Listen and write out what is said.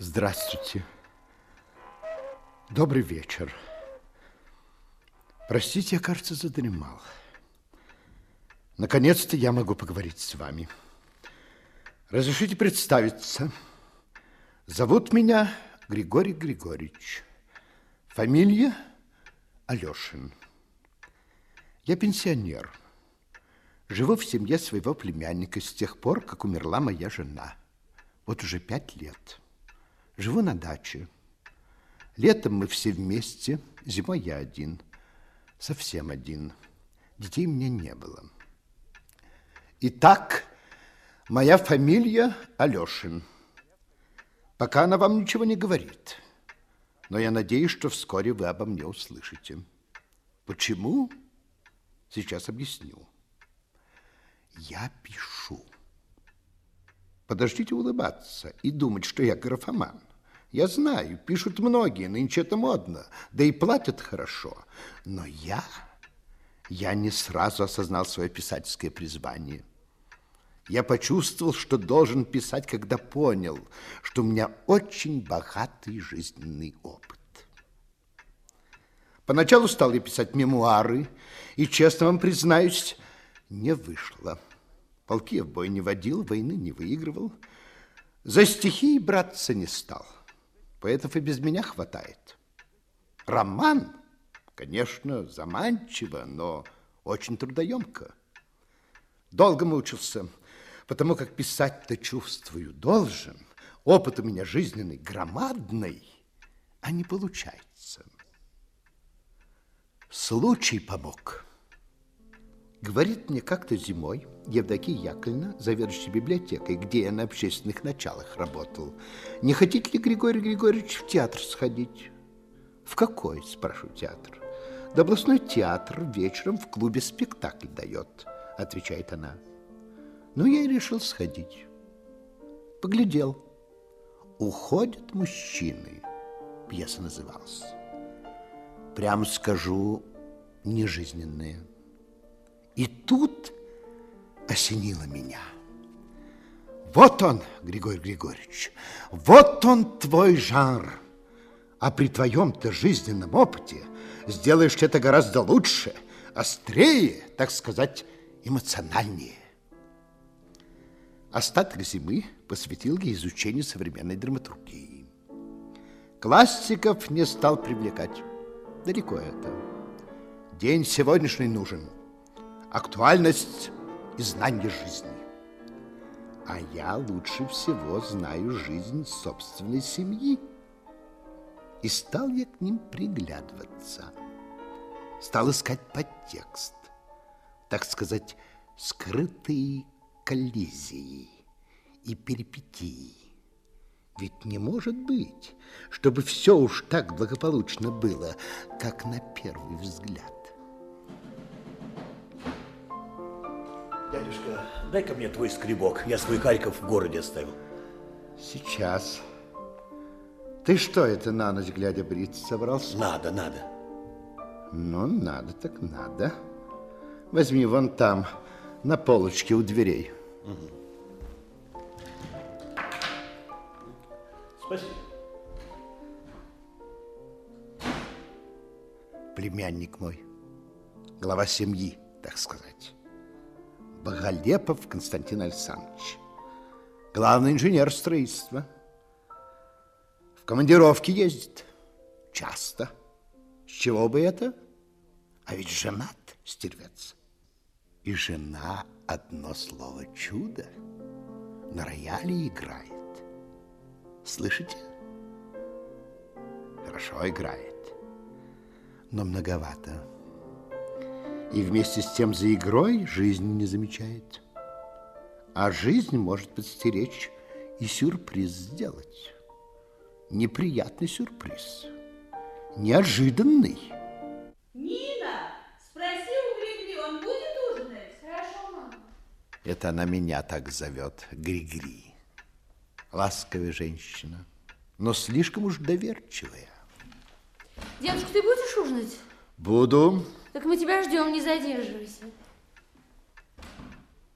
Здравствуйте. Добрый вечер. Простите, я, кажется, задремал. Наконец-то я могу поговорить с вами. Разрешите представиться. Зовут меня Григорий Григорьевич. Фамилия Алешин. Я пенсионер. Живу в семье своего племянника с тех пор, как умерла моя жена. Вот уже пять лет. Живу на даче. Летом мы все вместе, зимой я один. Совсем один. Детей у меня не было. Итак, моя фамилия Алешин. Пока она вам ничего не говорит. Но я надеюсь, что вскоре вы обо мне услышите. Почему? Сейчас объясню. Я пишу. Подождите улыбаться и думать, что я графоман. Я знаю, пишут многие, нынче это модно, да и платят хорошо. Но я, я не сразу осознал свое писательское призвание. Я почувствовал, что должен писать, когда понял, что у меня очень богатый жизненный опыт. Поначалу стал я писать мемуары, и, честно вам признаюсь, не вышло. Полки в бой не водил, войны не выигрывал. За стихи браться не стал. Поэтов и без меня хватает. Роман, конечно, заманчиво, но очень трудоемко. Долго мучился, потому как писать-то чувствую должен. Опыт у меня жизненный громадный, а не получается. Случай помог. Говорит мне как-то зимой Евдокия Яковлевна, заведующая библиотекой, где я на общественных началах работал, не хотите ли, Григорий Григорьевич, в театр сходить? В какой, спрашиваю, театр? Да областной театр вечером в клубе спектакль дает, отвечает она. Ну, я и решил сходить. Поглядел. Уходят мужчины. Пьеса называлась. Прям скажу, нежизненная. И тут осенило меня. Вот он, Григорий Григорьевич, вот он твой жанр. А при твоем-то жизненном опыте сделаешь это гораздо лучше, острее, так сказать, эмоциональнее. Остаток зимы посвятил я изучению современной драматургии. Классиков не стал привлекать. Далеко это. День сегодняшний нужен – актуальность и знание жизни. А я лучше всего знаю жизнь собственной семьи. И стал я к ним приглядываться. Стал искать подтекст, так сказать, скрытые коллизии и перипетии. Ведь не может быть, чтобы все уж так благополучно было, как на первый взгляд. Дядюшка, дай-ка мне твой скребок. Я свой Харьков в городе оставил. Сейчас. Ты что это на ночь глядя бриться собрался? Надо, надо. Ну, надо так надо. Возьми вон там, на полочке у дверей. Угу. Спасибо. Племянник мой, глава семьи, так сказать. Боголепов Константин Александрович. Главный инженер строительства. В командировке ездит. Часто. С чего бы это? А ведь женат, стервец. И жена одно слово чудо на рояле играет. Слышите? Хорошо играет, но многовато и вместе с тем за игрой жизнь не замечает. А жизнь может подстеречь и сюрприз сделать. Неприятный сюрприз. Неожиданный. Нина, спроси у Григри, он будет ужинать? Хорошо, мама. Это она меня так зовет, Григри. Ласковая женщина, но слишком уж доверчивая. Дедушка, ты будешь ужинать? Буду. Так мы тебя ждем, не задерживайся.